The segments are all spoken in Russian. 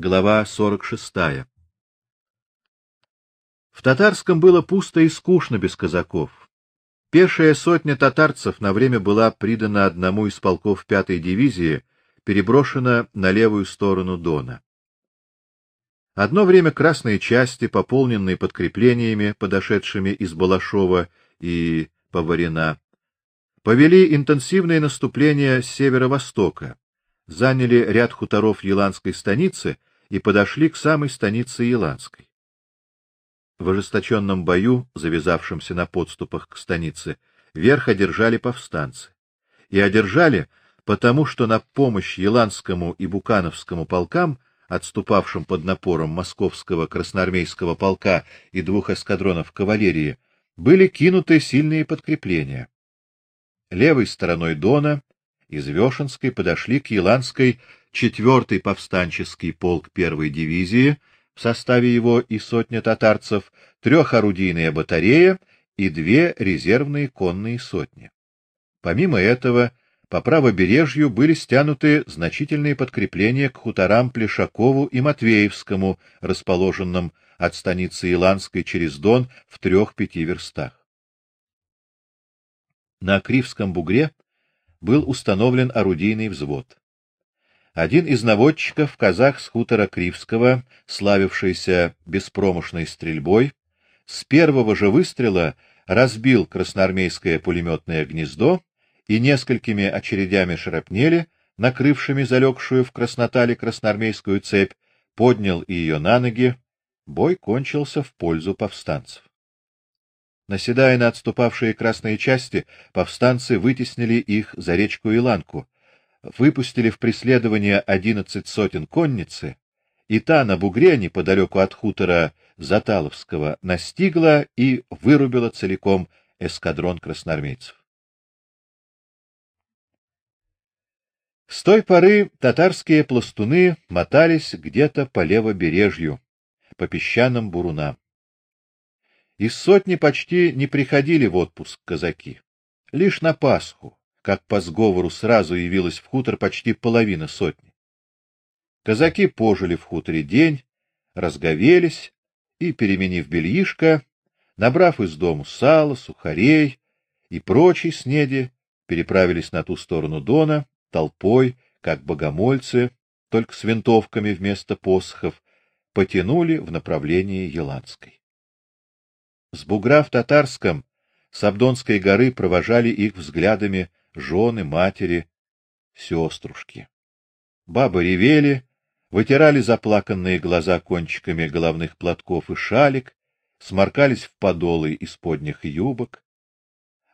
Глава 46. В татарском было пусто и скучно без казаков. Пешая сотня татарцев на время была придана одному из полков пятой дивизии, переброшена на левую сторону Дона. Одно время красные части, пополненные подкреплениями, подошедшими из Балашова и Поварина, повели интенсивное наступление с северо-востока, заняли ряд хуторов Еланской станицы и подошли к самой станице Еланской. В ожесточенном бою, завязавшемся на подступах к станице, верх одержали повстанцы. И одержали, потому что на помощь Еланскому и Букановскому полкам, отступавшим под напором московского красноармейского полка и двух эскадронов кавалерии, были кинуты сильные подкрепления. Левой стороной Дона из Вешенской подошли к Еланской четвертый повстанческий полк первой дивизии, в составе его и сотня татарцев, трехорудийная батарея и две резервные конные сотни. Помимо этого, по правобережью были стянуты значительные подкрепления к хуторам Плешакову и Матвеевскому, расположенным от станицы Иланской через Дон в трех-пяти верстах. На Кривском бугре был установлен орудийный взвод. Один из наводчиков, казах с хутора Кривского, славившийся беспромышленной стрельбой, с первого же выстрела разбил красноармейское пулеметное гнездо и несколькими очередями шрапнели, накрывшими залегшую в краснотале красноармейскую цепь, поднял ее на ноги. Бой кончился в пользу повстанцев. Наседая на отступавшие красные части, повстанцы вытеснили их за речку Иланку, выпустили в преследование одиннадцать сотен конницы, и та на бугре неподалеку от хутора Заталовского настигла и вырубила целиком эскадрон красноармейцев. С той поры татарские пластуны мотались где-то по левобережью, по песчаным бурунам. Из сотни почти не приходили в отпуск казаки. Лишь на Пасху, как по сговору сразу явилась в хутор почти половина сотни. Казаки пожили в хуторе день, разговелись и, переменив бельишко, набрав из дому сала, сухарей и прочей снеди, переправились на ту сторону Дона толпой, как богомольцы, только с винтовками вместо посохов, потянули в направлении Еланской. С бугра в Татарском с Абдонской горы провожали их взглядами жены, матери, сеструшки. Бабы ревели, вытирали заплаканные глаза кончиками головных платков и шалик, сморкались в подолы из подних юбок.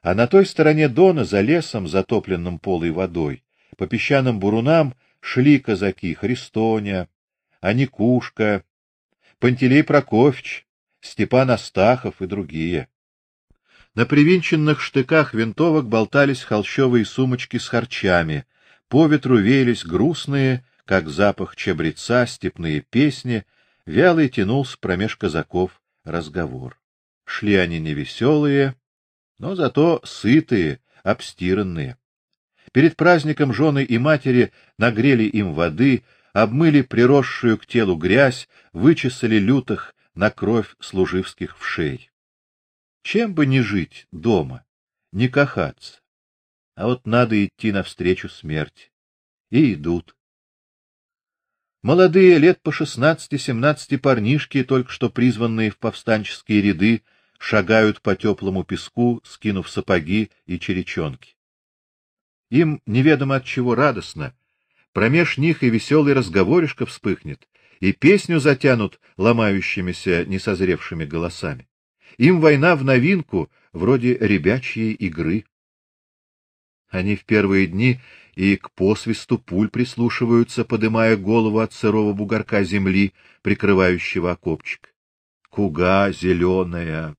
А на той стороне Дона, за лесом, затопленным полой водой, по песчаным бурунам шли казаки Христоня, Аникушка, Пантелей Прокофьевич, Степан Астахов и другие. На привинченных штыках винтовок болтались холщовые сумочки с харчами, по ветру веялись грустные, как запах чабреца, степные песни, вялый тянулся промеж казаков разговор. Шли они невеселые, но зато сытые, обстиранные. Перед праздником жены и матери нагрели им воды, обмыли приросшую к телу грязь, вычесали лютых на кровь служивских вшей. Чем бы не жить дома, не кахаться. А вот надо идти навстречу смерти. И идут. Молодые, лет по шестнадцати-семнадцати парнишки, только что призванные в повстанческие ряды, шагают по теплому песку, скинув сапоги и черечонки. Им неведомо от чего радостно, промеж них и веселый разговоришка вспыхнет, и песню затянут ломающимися несозревшими голосами. Им война в новинку, вроде ребячьей игры. Они в первые дни и к посвисту пуль прислушиваются, подымая голову от сырого бугорка земли, прикрывающего окопчик. Куга зеленая,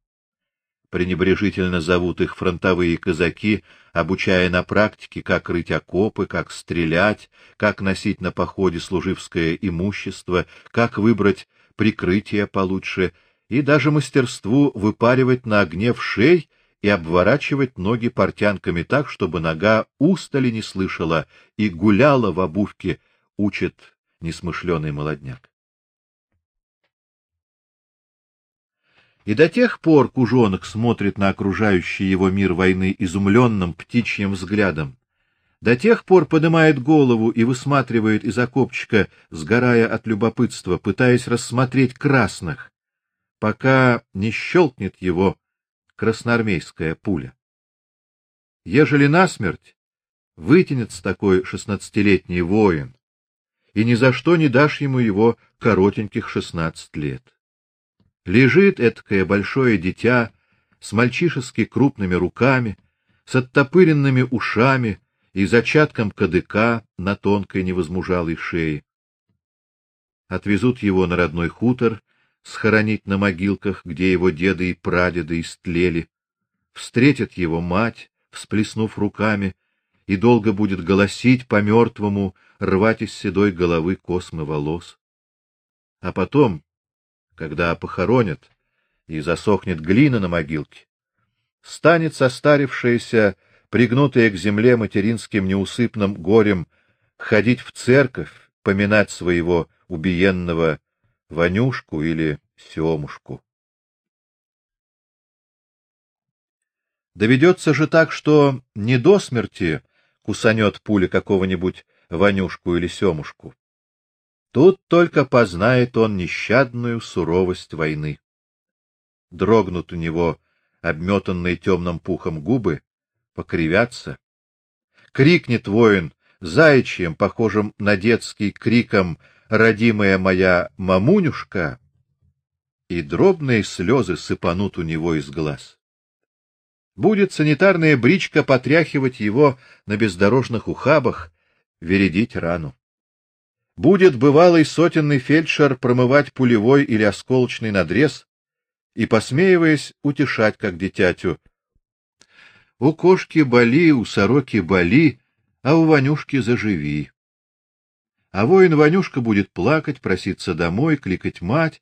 пренебрежительно зовут их фронтовые казаки, обучая на практике, как рыть окопы, как стрелять, как носить на походе служивское имущество, как выбрать прикрытие получше и даже мастерству выпаривать на огне в шей и обворачивать ноги портянками так, чтобы нога устали не слышала и гуляла в обувке, учит несмышленый молодняк. И до тех пор Кужонок смотрит на окружающий его мир войны изумленным птичьим взглядом, до тех пор поднимает голову и высматривает из окопчика, сгорая от любопытства, пытаясь рассмотреть красных, пока не щелкнет его красноармейская пуля. Ежели насмерть вытянется такой шестнадцатилетний воин, и ни за что не дашь ему его коротеньких шестнадцать лет. Лежит эткое большое дитя с мальчишески крупными руками, с оттопыренными ушами, и зачатком кадыка на тонкой невозмужалой шее. Отвезут его на родной хутор, схоронить на могилках, где его деды и прадеды истлели. Встретит его мать, всплеснув руками, и долго будет голосить по мертвому, рвать из седой головы космы волос. А потом, когда похоронят и засохнет глина на могилке, станет состарившаяся пригнутые к земле материнским неусыпным горем, ходить в церковь, поминать своего убиенного Ванюшку или Семушку. Доведется же так, что не до смерти кусанет пуля какого-нибудь Ванюшку или Семушку. Тут только познает он нещадную суровость войны. Дрогнут у него обметанные темным пухом губы, покривятся. Крикнет воин заячьим, похожим на детский криком родимая моя мамунюшка, и дробные слезы сыпанут у него из глаз. Будет санитарная бричка потряхивать его на бездорожных ухабах, вередить рану. Будет бывалый сотенный фельдшер промывать пулевой или осколочный надрез и посмеиваясь утешать как дитятю: у кошки боли, у сороки боли, а у Ванюшки заживи. А воин Ванюшка будет плакать, проситься домой, кликать мать,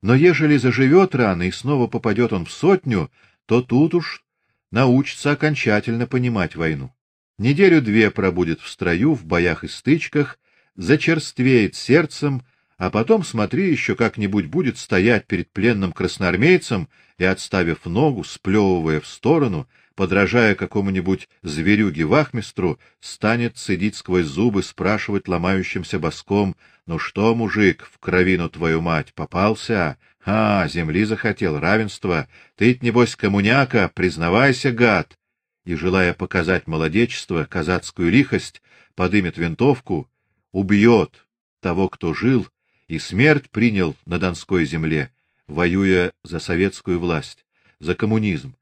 но ежели заживет рано и снова попадет он в сотню, то тут уж научится окончательно понимать войну. Неделю-две пробудет в строю, в боях и стычках, зачерствеет сердцем, а потом, смотри, еще как-нибудь будет стоять перед пленным красноармейцем и, отставив ногу, сплевывая в сторону, подражая какому-нибудь зверюге-вахмистру, станет цедить сквозь зубы, спрашивать ломающимся боском: "Ну что, мужик, в кровину твою мать попался? А, земли захотел, равенства. Ты небось коммуняка, признавайся, гад". И желая показать молодечество, казацкую лихость, подымет винтовку, убьет того, кто жил и смерть принял на донской земле, воюя за советскую власть, за коммунизм,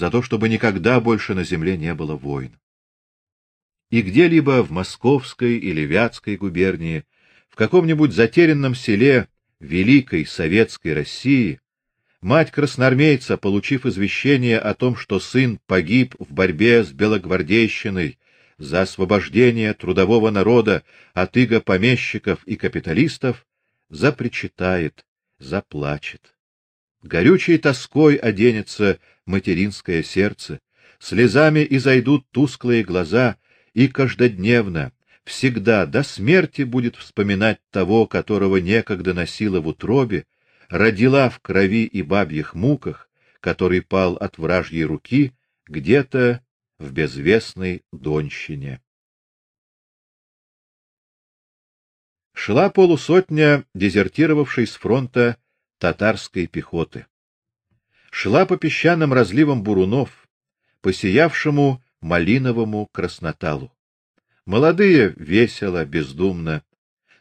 за то, чтобы никогда больше на земле не было войн. И где-либо в Московской или Вятской губернии, в каком-нибудь затерянном селе великой советской России, мать красноармейца, получив извещение о том, что сын погиб в борьбе с белогвардейщиной за освобождение трудового народа от иго помещиков и капиталистов, запричитает, заплачет. Горючей тоской оденется материнское сердце, слезами изойдут тусклые глаза, и каждодневно, всегда до смерти будет вспоминать того, которого некогда носила в утробе, родила в крови и бабьих муках, который пал от вражьей руки где-то в безвестной Донщине. Шла полусотня дезертировавшей с фронта татарской пехоты шла по песчаным разливам бурунов, по сиявшему малиновому красноталу. Молодые весело, бездумно,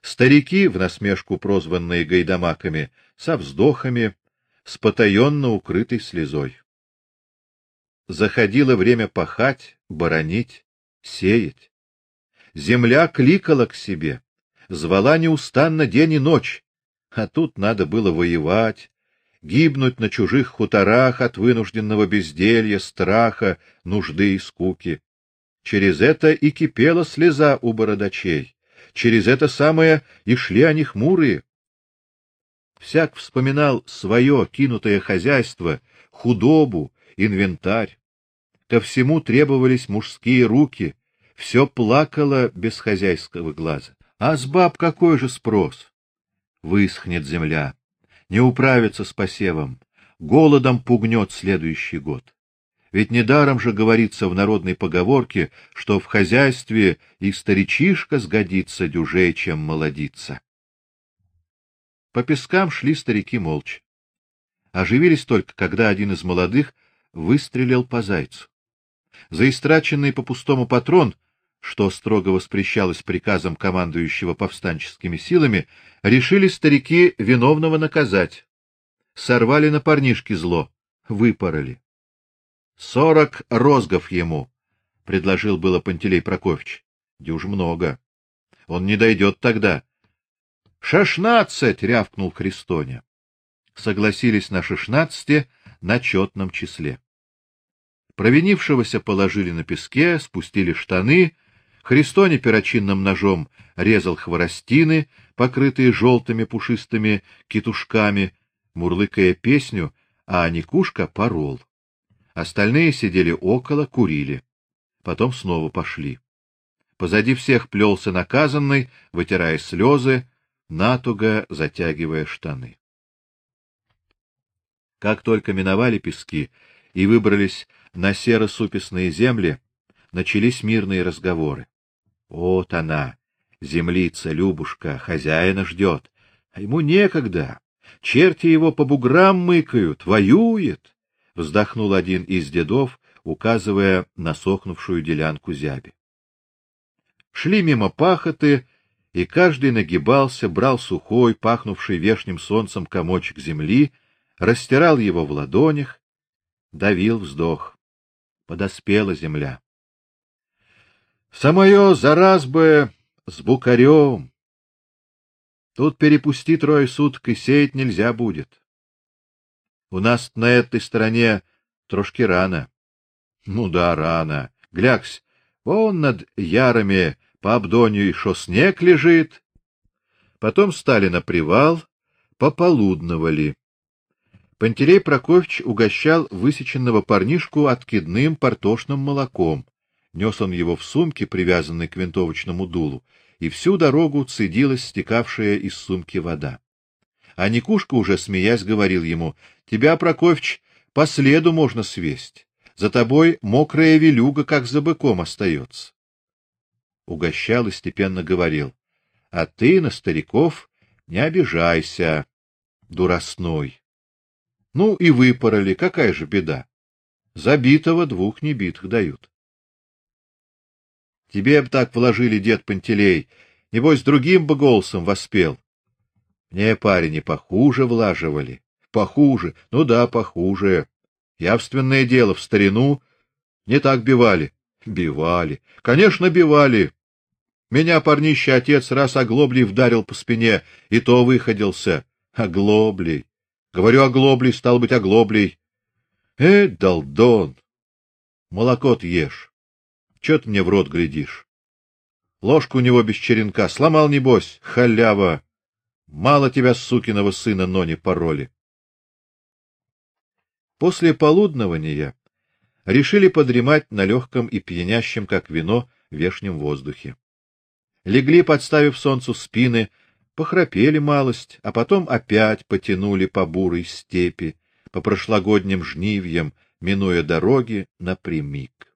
старики, в насмешку прозванные гайдамаками, со вздохами, с потаенно укрытой слезой. Заходило время пахать, боронить, сеять. Земля кликала к себе, звала неустанно день и ночь, а тут надо было воевать, гибнуть на чужих хуторах от вынужденного безделья, страха, нужды и скуки. Через это и кипела слеза у бородачей, через это самое и шли они хмурые. Всяк вспоминал свое кинутое хозяйство, худобу, инвентарь. Ко всему требовались мужские руки, все плакало без хозяйского глаза. А с баб какой же спрос? Высохнет земля, не управиться с посевом, голодом пугнет следующий год. Ведь недаром же говорится в народной поговорке, что в хозяйстве и старичишка сгодится дюжей, чем молодица. По пескам шли старики молча. Оживились только, когда один из молодых выстрелил по зайцу. За истраченный по пустому патрон, что строго воспрещалось приказом командующего повстанческими силами, решили старики виновного наказать. Сорвали на парнишке зло, выпороли. Сорок розгов ему, предложил было Пантелей Прокофьевич. Дюж много. Он не дойдет тогда. Шестнадцать, рявкнул Христоня. Согласились на шестнадцати на четном числе. Провинившегося положили на песке, спустили штаны. Христоня перочинным ножом резал хворостины, покрытые желтыми пушистыми китушками, мурлыкая песню, а Никушка порол. Остальные сидели около, курили. Потом снова пошли. Позади всех плелся наказанный, вытирая слезы, натуго затягивая штаны. Как только миновали пески и выбрались на серо-супесные земли, начались мирные разговоры. Вот она, землица Любушка, хозяина ждет, а ему некогда. Черти его по буграм мыкают, воюет вздохнул один из дедов, указывая на сохнувшую делянку зяби. Шли мимо пахоты, и каждый нагибался, брал сухой, пахнувший вешним солнцем комочек земли, растирал его в ладонях, давил вздох. Подоспела земля. Самое зараз бы с букарем. Тут перепусти трое суток и сеять нельзя будет. У нас на этой стороне трошки рано. Ну да, рано. Глякс, вон над ярами по обдонью шо снег лежит. Потом стали на привал, пополудновали. Пантелей Прокофьевич угощал высеченного парнишку откидным портошным молоком. Нес он его в сумке, привязанной к винтовочному дулу, и всю дорогу цедилась стекавшая из сумки вода. А Никушка уже смеясь говорил ему: "Тебя, Прокофьевич, по следу можно свесть. За тобой мокрая велюга, как за быком остается». Угощал и степенно говорил: "А ты на стариков не обижайся, дурасной. Ну и выпороли, какая же беда? Забитого двух небитых дают. Тебе б так вложили, дед Пантелей, небось другим бы голосом воспел. Мне парень не похуже влаживали. Похуже. Ну да, похуже. Явственное дело, в старину не так бивали. Бивали. Конечно, бивали. Меня парнище отец раз оглоблей вдарил по спине, и то выходился. Оглоблей. Говорю, оглоблей, стал быть, оглоблей. Э, долдон. Молоко-то ешь. Чё ты мне в рот глядишь? Ложку у него без черенка сломал небось, халява. Мало тебя, сукиного сына, но не пароли. После полуднования решили подремать на легком и пьянящем, как вино, вешнем воздухе. Легли, подставив солнцу спины, похрапели малость, а потом опять потянули по бурой степи, по прошлогодним жнивьям, минуя дороги напрямик.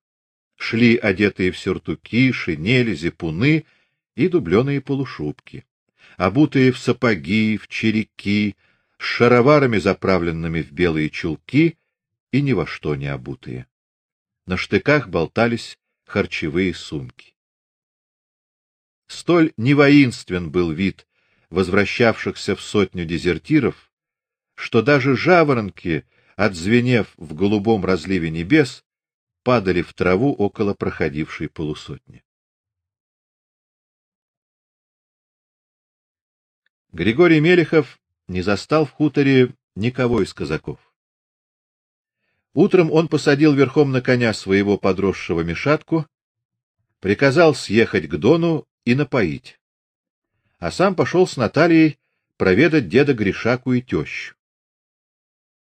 Шли одетые в сюртуки, шинели, зипуны и дубленые полушубки обутые в сапоги, в череки, с шароварами заправленными в белые чулки и ни во что не обутые. На штыках болтались харчевые сумки. Столь невоинствен был вид возвращавшихся в сотню дезертиров, что даже жаворонки, отзвенев в голубом разливе небес, падали в траву около проходившей полусотни. Григорий Мелехов не застал в хуторе никого из казаков. Утром он посадил верхом на коня своего подросшего Мишатку, приказал съехать к Дону и напоить. А сам пошел с Натальей проведать деда Гришаку и тещу.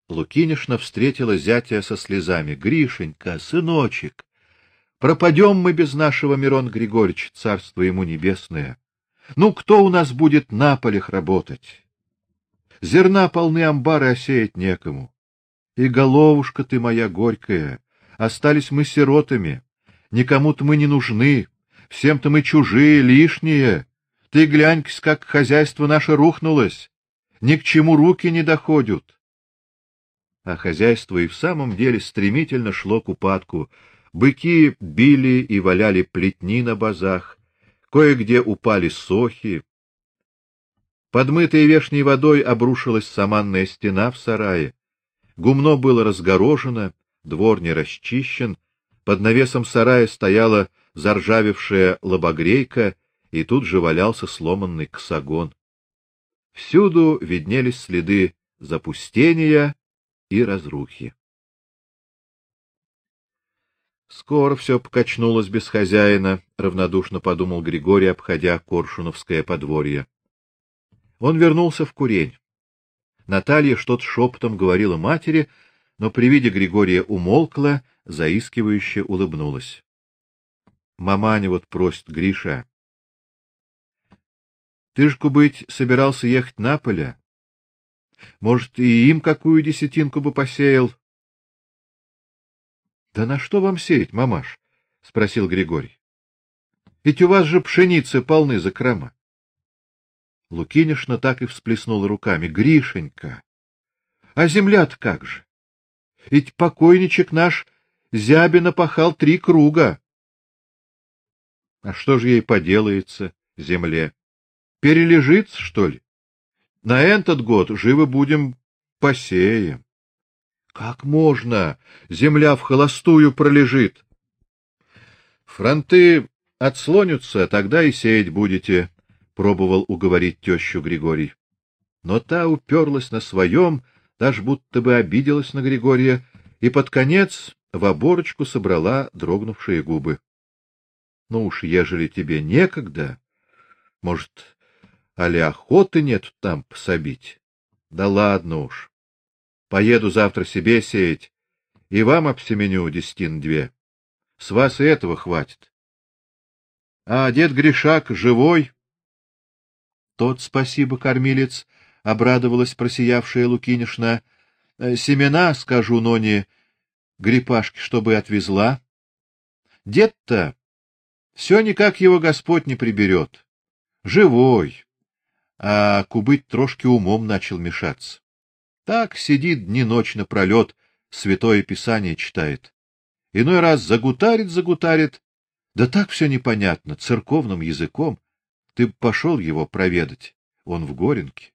Лукинишна встретила зятя со слезами: "Гришенька, сыночек, пропадем мы без нашего Мирон Григорьевича, царство ему небесное. Ну кто у нас будет на полях работать? Зерна полны амбары, а сеять некому. И головушка ты моя горькая, остались мы сиротами, никому-то мы не нужны, всем-то мы чужие, лишние. Ты глянь, как хозяйство наше рухнулось, ни к чему руки не доходят. А хозяйство и в самом деле стремительно шло к упадку. Быки били и валяли плетни на базах, кое-где упали сохи. Подмытая вешней водой обрушилась саманная стена в сарае. Гумно было разгорожено, двор не расчищен, под навесом сарая стояла заржавевшая лобогрейка, и тут же валялся сломанный ксагон. Всюду виднелись следы запустения и разрухи. Скоро все покачнулось без хозяина, равнодушно подумал Григорий, обходя Коршуновское подворье. Он вернулся в курень. Наталья что-то шепотом говорила матери, но при виде Григория умолкла, заискивающе улыбнулась. Маманя вот просит Гриша. Ты ж кубыть собирался ехать на поле? Может, и им какую десятинку бы посеял? Да на что вам сеять, мамаш? спросил Григорий. Ведь у вас же пшеницы полны закрома. Лукинишна так и всплеснула руками: "Гришенька, а земля-то как же? Ведь покойничек наш Зябина пахал три круга. А что же ей поделается, земле? Перележится, что ли? На этот год живы будем посеем. Как можно? Земля в холостую пролежит. Фронты отслонятся, тогда и сеять будете, пробовал уговорить тещу Григорий. Но та уперлась на своем, даже будто бы обиделась на Григория, и под конец в оборочку собрала дрогнувшие губы. Ну уж ежели тебе некогда, может, али охоты нет там пособить. Да ладно уж. Поеду завтра себе сеять, и вам обсеменю десятин две. С вас и этого хватит. А дед Гришак живой? Тот, спасибо, кормилец, обрадовалась просиявшая Лукинишна. «Э, семена, скажу Ноне, грипашки, чтобы отвезла. Дед-то все никак его Господь не приберет. Живой а кубыть трошки умом начал мешаться. Так сидит дни ночь напролет, святое писание читает. Иной раз загутарит, загутарит, да так все непонятно, церковным языком. Ты пошел его проведать, он в Горенке.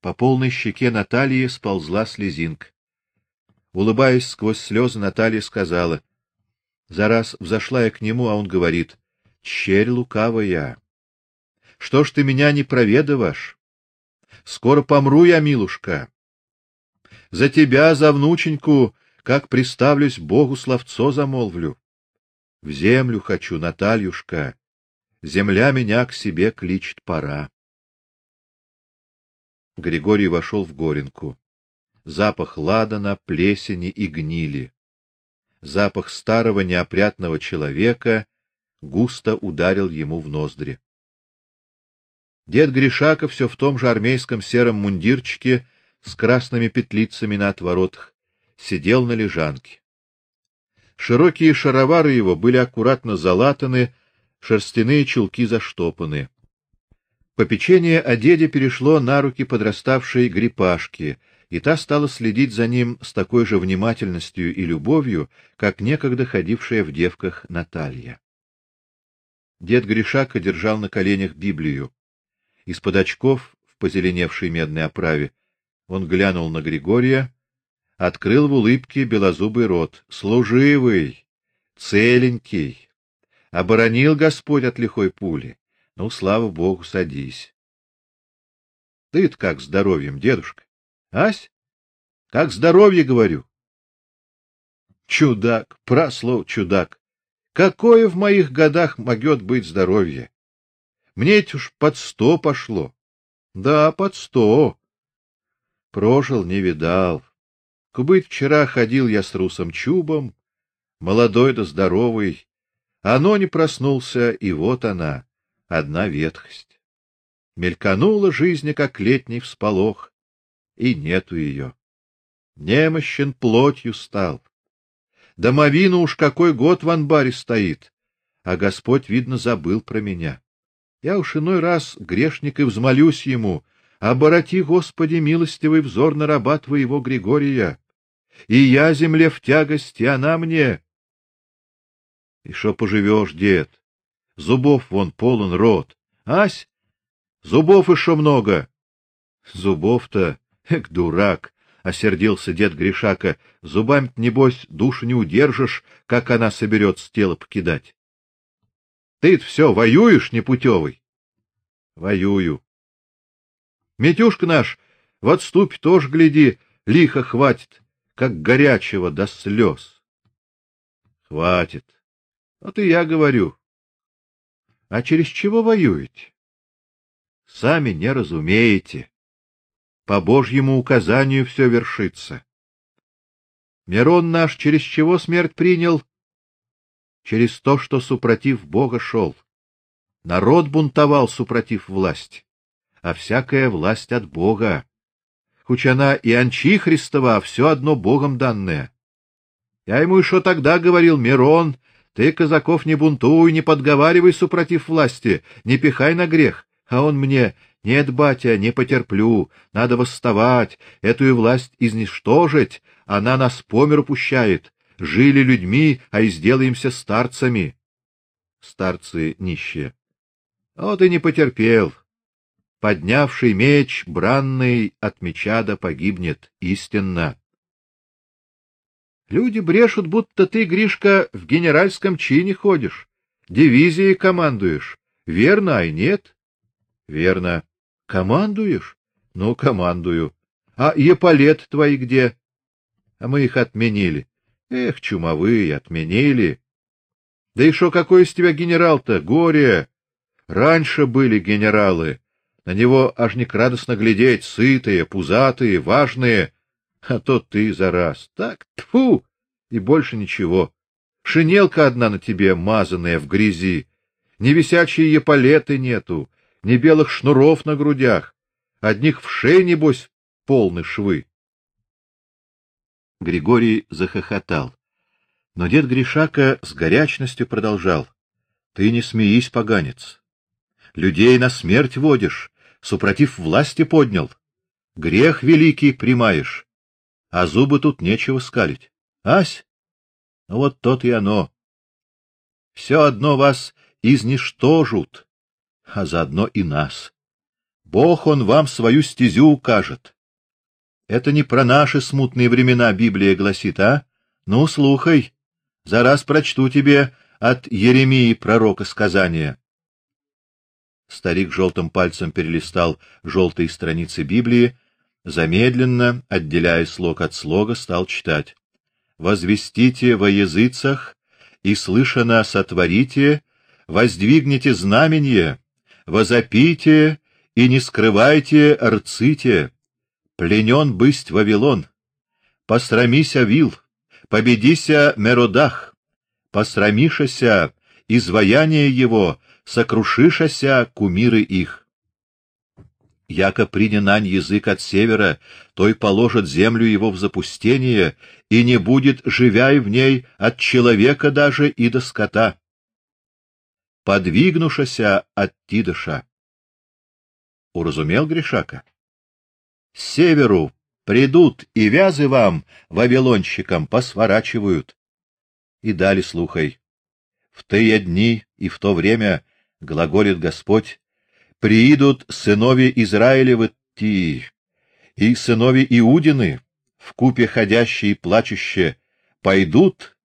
По полной щеке Натальи сползла слезинка. Улыбаясь сквозь слезы, Наталья сказала: "За раз взошла я к нему, а он говорит: "Черь лукавая, что ж ты меня не проведываешь? Скоро помру я, милушка. За тебя, за внученьку, как приставлюсь, Богу словцо замолвлю. В землю хочу, Натальюшка. Земля меня к себе кличет пора. Григорий вошел в горенку. Запах ладана, плесени и гнили. Запах старого неопрятного человека густо ударил ему в ноздри. Дед Гришака все в том же армейском сером мундирчике с красными петлицами на отворотах сидел на лежанке. Широкие шаровары его были аккуратно залатаны, шерстяные чулки заштопаны. Попечение о деде перешло на руки подраставшей Грипашки, и та стала следить за ним с такой же внимательностью и любовью, как некогда ходившая в девках Наталья. Дед Гришака держал на коленях Библию. Из-под очков в позеленевшей медной оправе он глянул на Григория, открыл в улыбке белозубый рот. Служивый, целенький, оборонил Господь от лихой пули. Ну, слава богу, садись. Ты-то как здоровьем, дедушка? Ась? Как здоровье, говорю? Чудак, прослов чудак. Какое в моих годах могёт быть здоровье? Мне ведь уж под сто пошло. Да, под сто. Прожил, не видал. Кубыть вчера ходил я с русом Чубом, молодой да здоровый. Оно не проснулся, и вот она, одна ветхость. Мельканула жизнь, как летний всполох, и нету ее. Немощен плотью стал. Домовину уж какой год в анбаре стоит, а Господь, видно, забыл про меня. Я уж иной раз, грешник, и взмолюсь ему, обороти, Господи, милостивый взор на раба твоего Григория. И я земле в тягость, и она мне. И что поживешь, дед? Зубов вон полон рот. Ась, зубов еще много. Зубов-то, эк, дурак, осердился дед Гришака. Зубами небось душу не удержишь, как она соберет с тела покидать. Ты все воюешь, непутевый. Воюю. Метюшка наш в отступе тоже гляди, лихо хватит, как горячего до слез. Хватит. Вот и я говорю. А через чего воюете? Сами не разумеете. По Божьему указанию все вершится. Мирон наш через чего смерть принял? Через то, что супротив Бога шел. Народ бунтовал супротив власти, а всякая власть от Бога. Хоть она и анчихристова, а все одно Богом данное. Я ему еще тогда говорил: "Мирон, ты казаков не бунтуй, не подговаривай супротив власти, не пихай на грех". А он мне: нет, батя, не потерплю. Надо восставать, эту и власть изничтожить. Она нас по миру пущает. Жили людьми, а и сделаемся старцами. Старцы нищие. Вот и не потерпел. Поднявший меч бранный от меча да погибнет истинно. Люди брешут, будто ты, Гришка, в генеральском чине ходишь, дивизией командуешь. Верно, а нет? Верно. Командуешь? Ну, командую. А еполет твои где? А мы их отменили. Эх, чумовые, отменили. Да и что какой из тебя генерал-то? Горе. Раньше были генералы. На него аж не радостно глядеть, сытые, пузатые, важные. А то ты за раз. Так, тфу, и больше ничего. Шинелка одна на тебе, мазаная в грязи. Ни висячие еполеты нету, ни белых шнуров на грудях, одних в шее небось полны швы. Григорий захохотал. Но дед Гришака с горячностью продолжал: "Ты не смеись, поганец. Людей на смерть водишь, супротив власти поднял. Грех великий примаешь, а зубы тут нечего скалить. Ась? Ну вот тот и оно. Все одно вас изничтожут, а заодно и нас. Бог он вам свою стезю укажет. Это не про наши смутные времена Библия гласит, а? Ну, слухай. За раз прочту тебе от Еремии пророка сказание. Старик желтым пальцем перелистал желтые страницы Библии, замедленно, отделяя слог от слога, стал читать: Возвестите во языцах и слышано сотворите, воздвигните знамение, возопите и не скрывайте рците, пленен бысть Вавилон, посрамися вил, победися Меродах, посрамишася изваяние его, сокрушишася кумиры их. Яко принянань язык от севера, той положит землю его в запустение, и не будет живяй в ней от человека даже и до скота подвигнушася от Тидыша. Уразумел Гришака? С северу придут и вязы вам, вавилонщикам, посворачивают. И дали слухай. В те дни и в то время, глаголит Господь, приидут сынови Израилевы ти, и сынови Иудины, в купе ходящие и плачущие, пойдут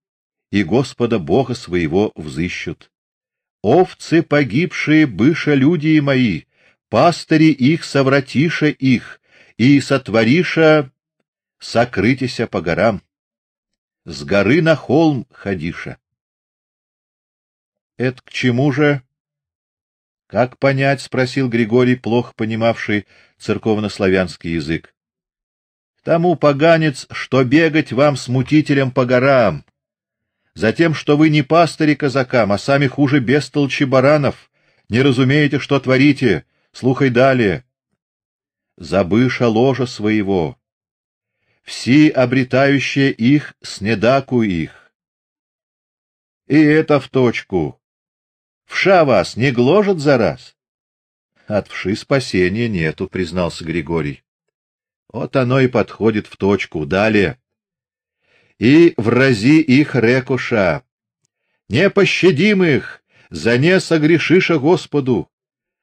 и Господа Бога своего взыщут. Овцы погибшие быша люди мои, пастыри их совратиша их, и сотвориша сокрытися по горам. С горы на холм ходиша. Это к чему же? Как понять, спросил Григорий, плохо понимавший церковнославянский язык. Тому поганец, что бегать вам с мутителем по горам, Затем, что вы не пастыри казакам, а сами хуже бестолчи баранов, не разумеете, что творите. Слухай далее. Забыша ложа своего. Все обретающие их снедаку их. И это в точку. Вша вас не гложет за раз. От вши спасения нету, признался Григорий. Вот оно и подходит в точку. Далее. И врази их рекуша. Не пощадим их, за не согрешиша Господу.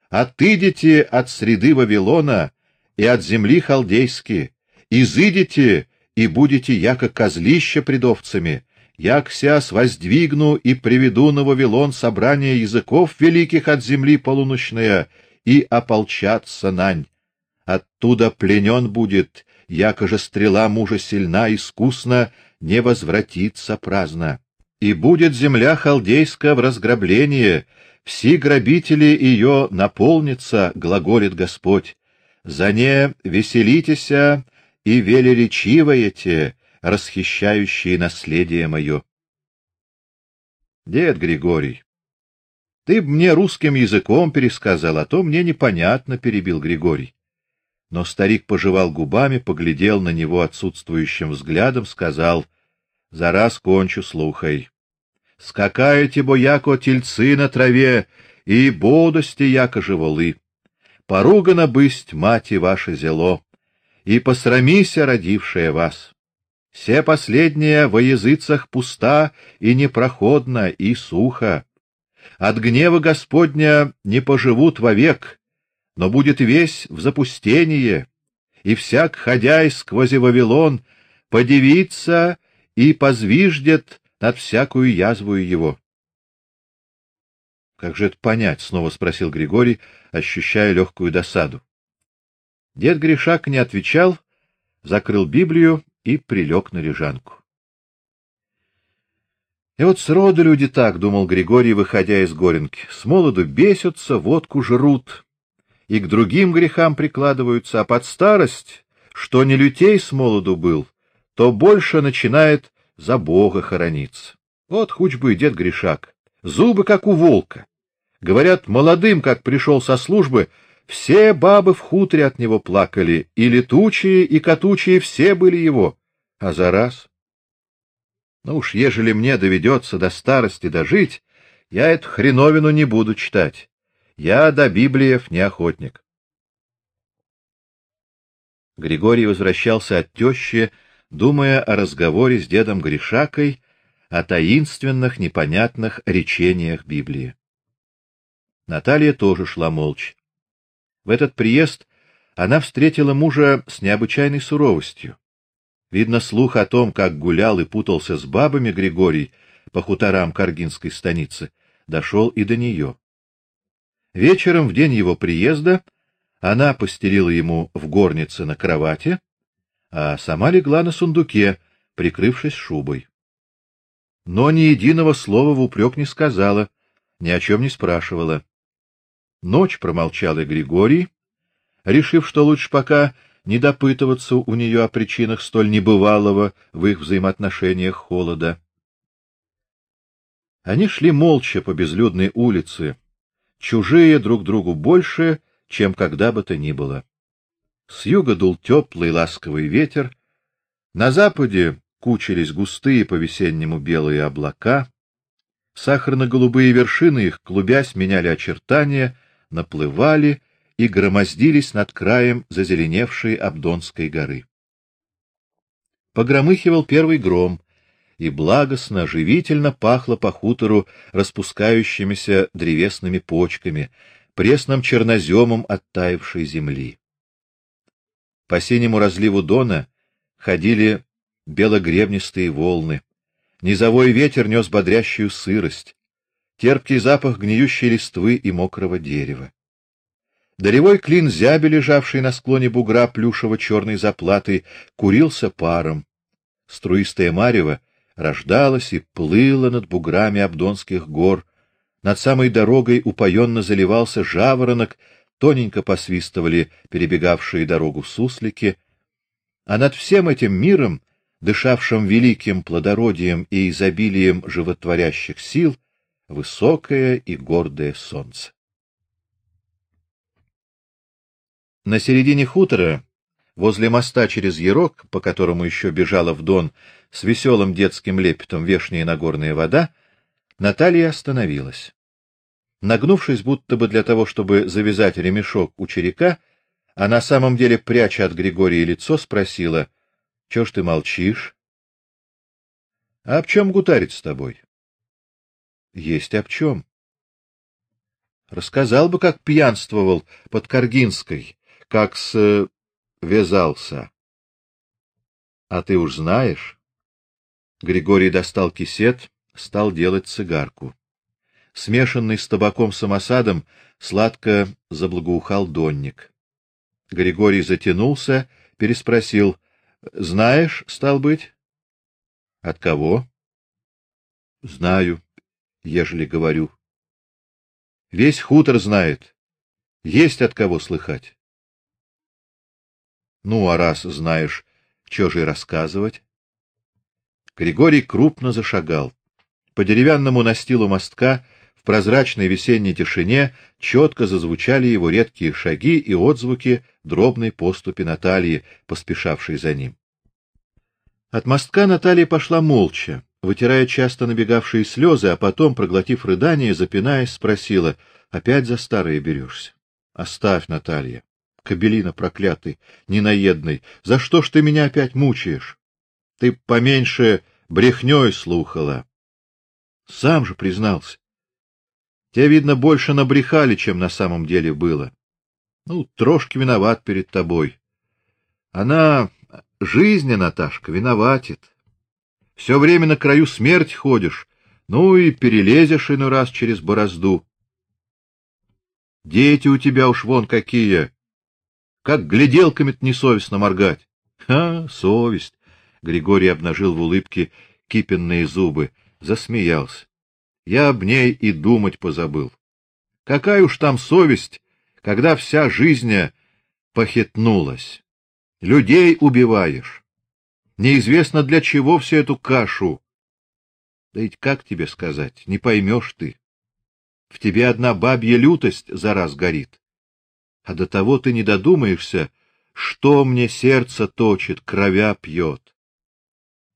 Отыдите от среды Вавилона и от земли халдейски, изыдите и будете яко козлища предовцами, як сяс воздвигну и приведу на Вавилон собрание языков великих от земли полуночная, и ополчатся нань. Оттуда пленен будет, яко же стрела мужа сильна, искусна, не возвратится праздно. И будет земля халдейская в разграблении, все грабители ее наполнится, глаголит Господь. За не веселитеся и велеречиваете, расхищающие наследие мое. Дед Григорий, ты б мне русским языком пересказал, а то мне непонятно, перебил Григорий. Но старик пожевал губами, поглядел на него отсутствующим взглядом, сказал: "За раз кончу, слухай. Скакаете бо яко тельцы на траве, и бодости яко живолы. Поругано бысть мати ваше зело, и посрамися родившая вас. Все последнее во языцах пуста и непроходна и сухо. От гнева Господня не поживут вовек, но будет весь в запустение, и всяк ходяй сквозь Вавилон подивится и позвиждет над всякую язву его. Как же это понять? снова спросил Григорий, ощущая легкую досаду. Дед Гришак не отвечал, закрыл Библию и прилег на лежанку. И вот сроду люди так, думал Григорий, выходя из горенки. С молоду бесятся, водку жрут и к другим грехам прикладываются, а под старость, что не лютей с молоду был, то больше начинает за Бога хорониться. Вот хуч бы и дед Гришак, зубы как у волка. Говорят, молодым, как пришел со службы, все бабы в хуторе от него плакали, и летучие, и катучие все были его. А за раз ну уж ежели мне доведется до старости дожить, я эту хреновину не буду читать. Я до Библиев не охотник. Григорий возвращался от тещи, думая о разговоре с дедом Гришакой, о таинственных, непонятных речениях Библии. Наталья тоже шла молча. В этот приезд она встретила мужа с необычайной суровостью. Видно, слух о том, как гулял и путался с бабами Григорий по хуторам Каргинской станицы, дошел и до нее. Вечером в день его приезда она постелила ему в горнице на кровати, а сама легла на сундуке, прикрывшись шубой. Но ни единого слова в упрек не сказала, ни о чем не спрашивала. Ночь промолчал и Григорий, решив, что лучше пока не допытываться у нее о причинах столь небывалого в их взаимоотношениях холода. Они шли молча по безлюдной улице, чужие друг другу больше, чем когда бы то ни было. С юга дул теплый ласковый ветер, на западе кучились густые по-весеннему белые облака, сахарно-голубые вершины их, клубясь, меняли очертания, наплывали и громоздились над краем зазеленевшей Абдонской горы. Погромыхивал первый гром, и благостно, живительно пахло по хутору распускающимися древесными почками, пресным черноземом оттаившей земли. По синему разливу Дона ходили белогребнистые волны. Низовой ветер нес бодрящую сырость, терпкий запах гниющей листвы и мокрого дерева. Доревой клин зяби, лежавший на склоне бугра плюшево-черной заплаты, курился паром. Струистое марево рождалось и плыло над буграми Абдонских гор. Над самой дорогой упоенно заливался жаворонок, тоненько посвистывали перебегавшие дорогу суслики, а над всем этим миром, дышавшим великим плодородием и изобилием животворящих сил, высокое и гордое солнце. На середине хутора, Возле моста через Ярок, по которому еще бежала в Дон с веселым детским лепетом вешняя нагорная вода, Наталья остановилась. Нагнувшись будто бы для того, чтобы завязать ремешок у черека, а на самом деле пряча от Григория лицо, спросила: "Что ж ты молчишь? А об чем гутарить с тобой?" "Есть об чем. Рассказал бы, как пьянствовал под Каргинской, как с вязался. А ты уж знаешь? Григорий достал кисет, стал делать цигарку. Смешанный с табаком самосадом, сладко заблагоухал донник. Григорий затянулся, переспросил: "Знаешь, стал быть?" "От кого?" "Знаю, ежели говорю. Весь хутор знает. Есть от кого слыхать." Ну, а раз знаешь, что же и рассказывать? Григорий крупно зашагал. По деревянному настилу мостка в прозрачной весенней тишине четко зазвучали его редкие шаги и отзвуки дробной поступи Натальи, поспешавшей за ним. От мостка Наталья пошла молча, вытирая часто набегавшие слезы, а потом, проглотив рыдание, запинаясь, спросила: "Опять за старое берешься? Оставь, Наталья кобелина проклятый, ненаедный, за что ж ты меня опять мучаешь? Ты поменьше брехнёй слухала. Сам же признался. Те, видно, больше набрехали, чем на самом деле было. Ну, трошки виноват перед тобой. Она жизни, Наташка, виноватит. Все время на краю смерти ходишь, ну и перелезешь иной раз через борозду. Дети у тебя уж вон какие. Как гляделками-то несовестно моргать. Ха, совесть. Григорий обнажил в улыбке кипенные зубы, засмеялся. Я об ней и думать позабыл. Какая уж там совесть, когда вся жизнь похитнулась. Людей убиваешь. Неизвестно для чего всю эту кашу. Да ведь как тебе сказать, не поймешь ты. В тебе одна бабья лютость за раз горит а до того ты не додумаешься, что мне сердце точит, кровя пьет.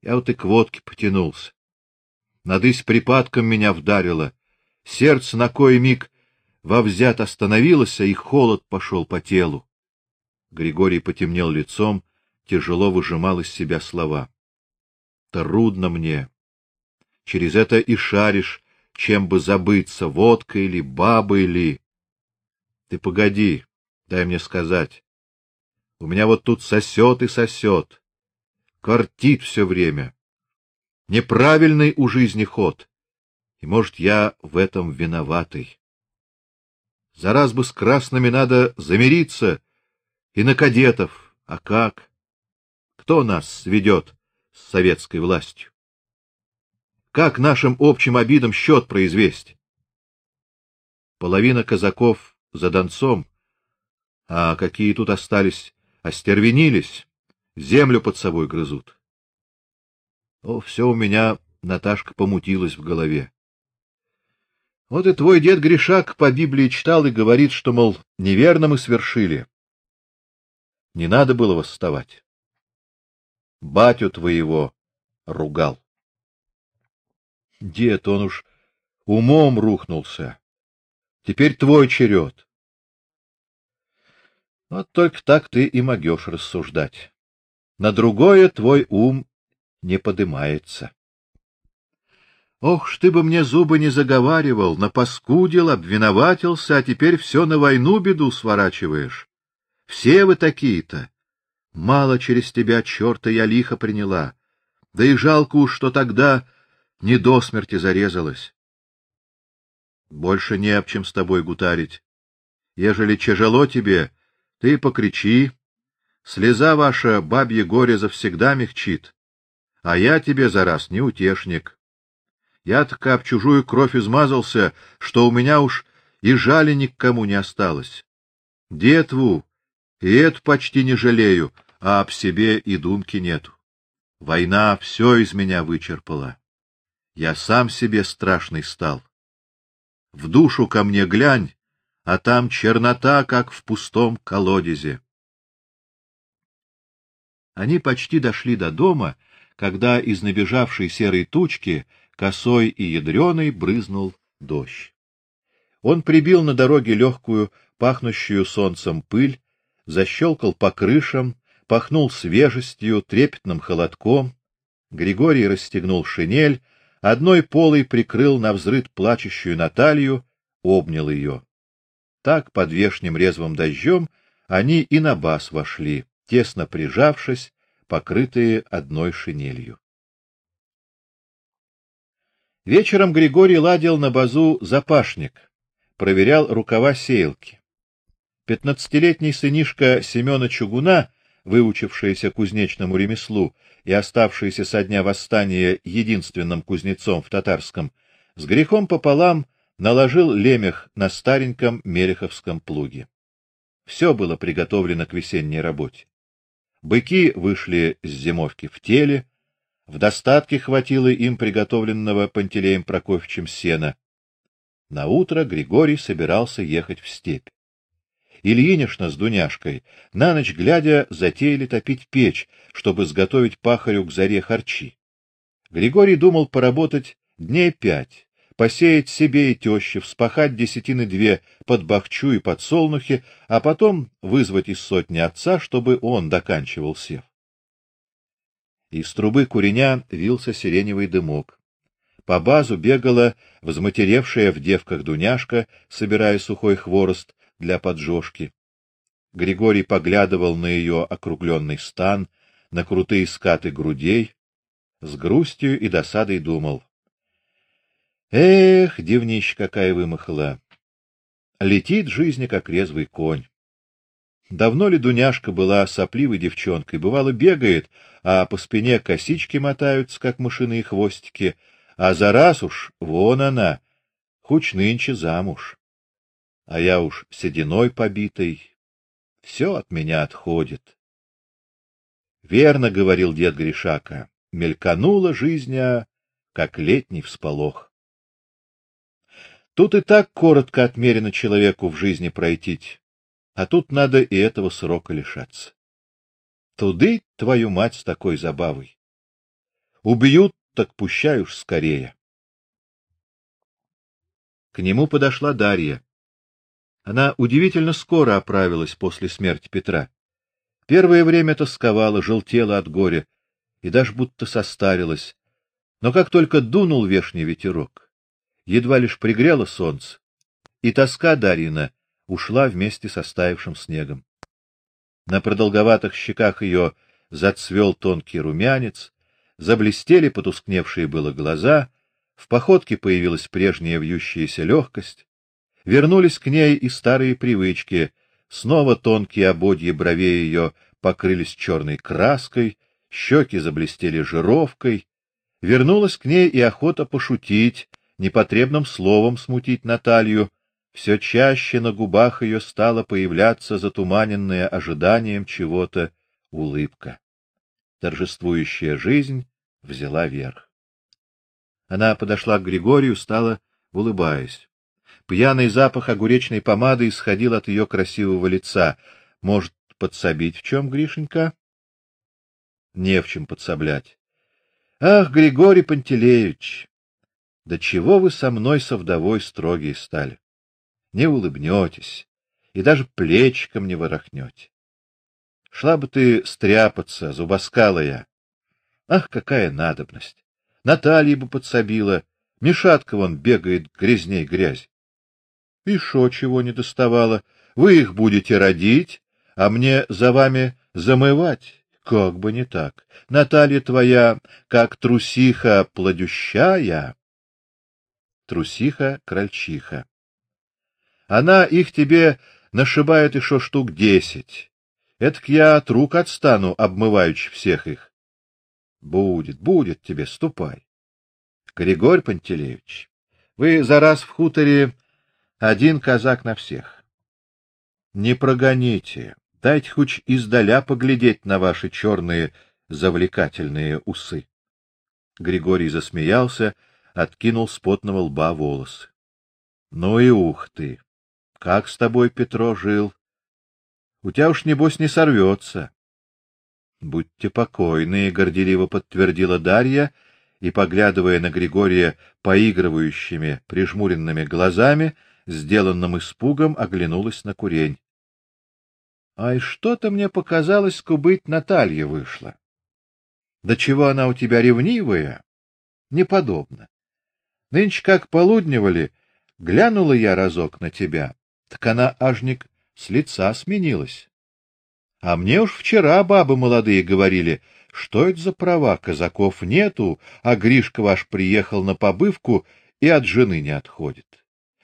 Я вот и к водке потянулся. Надысь припадком меня вдарило, сердце на кой миг вовзят остановилось, и холод пошел по телу. Григорий потемнел лицом, тяжело выжимал из себя слова. Трудно мне. Через это и шаришь, чем бы забыться, водкой или бабой ли. Ты погоди, Дай мне сказать. У меня вот тут сосет и сосет. Кортит все время. Неправильный у жизни ход. И, может, я в этом виноватый. За раз бы с красными надо замириться и на кадетов. А как? Кто нас сведет с советской властью? Как нашим общим обидам счет произвести? Половина казаков за Донцом а какие тут остались, остервенились, землю под собой грызут. О, все у меня, Наташка, помутилось в голове. Вот и твой дед Гришак по Библии читал и говорит, что мол неверно мы свершили. Не надо было восставать. Батю твоего ругал. Дед, он уж умом рухнулся. Теперь твой черед. Вот только так ты и могешь рассуждать. На другое твой ум не подымается. Ох, ж ты бы мне зубы не заговаривал, напаскудил, обвиноватился, а теперь все на войну беду сворачиваешь. Все вы такие-то. Мало через тебя черта я лихо приняла. Да и жалко уж, что тогда не до смерти зарезалась. Больше не об чем с тобой гутарить. Ежели тяжело тебе, ты покричи, слеза ваша бабье горе завсегда мягчит, а я тебе за раз не утешник. Я так об чужую кровь измазался, что у меня уж и жали ни к кому не осталось. Детву и это почти не жалею, а об себе и думки нету. Война все из меня вычерпала. Я сам себе страшный стал. В душу ко мне глянь, а там чернота, как в пустом колодезе. Они почти дошли до дома, когда из набежавшей серой тучки, косой и ядреной, брызнул дождь. Он прибил на дороге легкую, пахнущую солнцем пыль, защелкал по крышам, пахнул свежестью, трепетным холодком. Григорий расстегнул шинель, одной полой прикрыл на взрыд плачущую Наталью, обнял ее. Так под вешним резвым дождем они и на бас вошли, тесно прижавшись, покрытые одной шинелью. Вечером Григорий ладил на базу запашник, проверял рукава сеялки. Пятнадцатилетний сынишка Семёна Чугуна, выучившийся кузнечному ремеслу и оставшийся со дня восстания единственным кузнецом в татарском, с грехом пополам наложил лемех на стареньком мереховском плуге. Все было приготовлено к весенней работе. Быки вышли с зимовки в теле, в достатке хватило им приготовленного Пантелеем Прокофьевичем сена. На утро Григорий собирался ехать в степь. Ильинишна с Дуняшкой на ночь глядя затеяли топить печь, чтобы сготовить пахарю к заре харчи. Григорий думал поработать дней пять, посеять себе и тёще, вспахать десятины две под бахчу и подсолнухи, а потом вызвать из сотни отца, чтобы он доканчивал сев. Из трубы куреня вился сиреневый дымок. По базу бегала взматеревшая в девках Дуняшка, собирая сухой хворост для поджожки. Григорий поглядывал на ее округленный стан, на крутые скаты грудей, с грустью и досадой думал: Эх, девнищ какая вымахала. Летит жизнь как резвый конь. Давно ли Дуняшка была сопливой девчонкой, бывало бегает, а по спине косички мотаются, как мышиные хвостики, а за раз уж вон она, хоть нынче замуж. А я уж сединой побитый, все от меня отходит. Верно говорил дед Гришака, мельканула жизнь, а как летний всполох. Тут и так коротко отмерено человеку в жизни пройти, а тут надо и этого срока лишаться. Туды твою мать с такой забавой. Убьют, так пущай уж скорее. К нему подошла Дарья. Она удивительно скоро оправилась после смерти Петра. Первое время тосковала, желтела от горя и даже будто состарилась. Но как только дунул вешний ветерок, едва лишь пригрело солнце, и тоска Дарина ушла вместе со стаившим снегом. На продолговатых щеках ее зацвел тонкий румянец, заблестели потускневшие было глаза, в походке появилась прежняя вьющаяся легкость, вернулись к ней и старые привычки, снова тонкие ободья бровей ее покрылись черной краской, щеки заблестели жировкой, вернулась к ней и охота пошутить, непотребным словом смутить Наталью, все чаще на губах ее стала появляться затуманенная ожиданием чего-то улыбка. Торжествующая жизнь взяла верх. Она подошла к Григорию, стала улыбаясь. Пьяный запах огуречной помады исходил от ее красивого лица. Может, подсобить в чем, Гришенька? Не в чем подсоблять. Ах, Григорий Пантелеевич, да чего вы со мной со вдовой строгие стали? Не улыбнетесь и даже плечиком не ворохнете. Шла бы ты стряпаться, зубоскалая. Ах, какая надобность! Наталья бы подсобила, Мишатка вон бегает грязней грязь. Шо чего не доставало? Вы их будете родить, а мне за вами замывать. Как бы не так. Наталья твоя, как трусиха плодющая, трусиха-крольчиха. Она их тебе нашибает еще штук десять. Этак я от рук отстану, обмываючи всех их. Будет, будет тебе, ступай. Григорий Пантелеевич, вы за раз в хуторе один казак на всех. Не прогоните, дайте хоть издаля поглядеть на ваши черные завлекательные усы. Григорий засмеялся, откинул с потного лба волосы. Ну и ух ты. Как с тобой Петро жил? У тебя уж небось не сорвется. Будьте покойны, горделиво подтвердила Дарья и поглядывая на Григория поигрывающими, прижмуренными глазами, сделанным испугом оглянулась на курень. Ай, что-то мне показалось, кубыть Наталья вышла. Да чего она у тебя ревнивая? Неподобно. Нынче как полудневали, глянула я разок на тебя, так она ажник с лица сменилась. А мне уж вчера бабы молодые говорили, что это за права, казаков нету, а Гришка ваш приехал на побывку и от жены не отходит.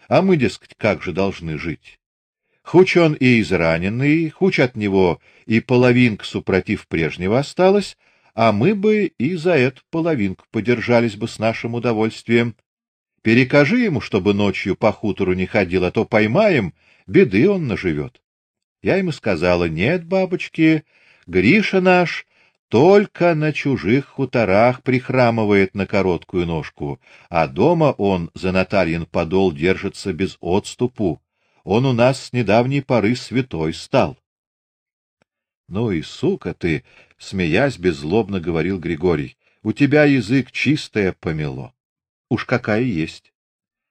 А мы, дескать, как же должны жить? Хуч он и израненный, хуч от него и половинка супротив прежнего осталась, а мы бы и за эту половинку подержались бы с нашим удовольствием. Перекажи ему, чтобы ночью по хутору не ходил, а то поймаем, беды он наживет. Я ему сказала: "Нет, бабочки, Гриша наш только на чужих хуторах прихрамывает на короткую ножку, а дома он за Натальин подол держится без отступу. Он у нас с недавней поры святой стал". Ну и сука ты, смеясь беззлобно говорил Григорий. У тебя язык чистое помело. Уж какая есть.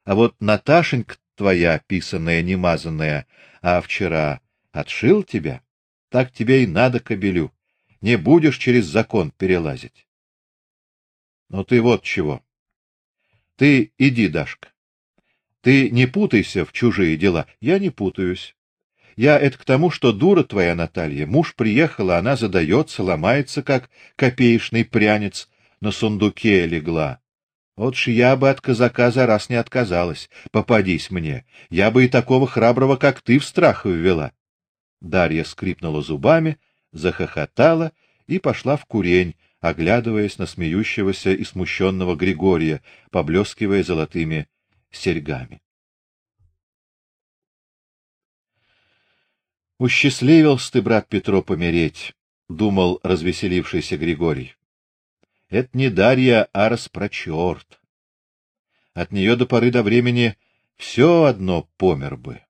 А вот Наташенька твоя писаная, немазанная, а вчера Отшил тебя, так тебе и надо кобелю. Не будешь через закон перелазить. Но ты вот чего. Ты иди, Дашка. Ты не путайся в чужие дела. Я не путаюсь. Я это к тому, что дура твоя Наталья. Муж приехала, она задается, ломается как копеечный прянец, на сундуке легла. Вот ж я бы от казака за раз не отказалась. Попадись мне, я бы и такого храброго, как ты, в страх ввела. Дарья скрипнула зубами, захохотала и пошла в курень, оглядываясь на смеющегося и смущенного Григория, поблескивая золотыми серьгами. Усчастливился ты, брат Петро, помереть, думал развеселившийся Григорий. Это не Дарья, а распрочерт. От нее до поры до времени все одно помер бы.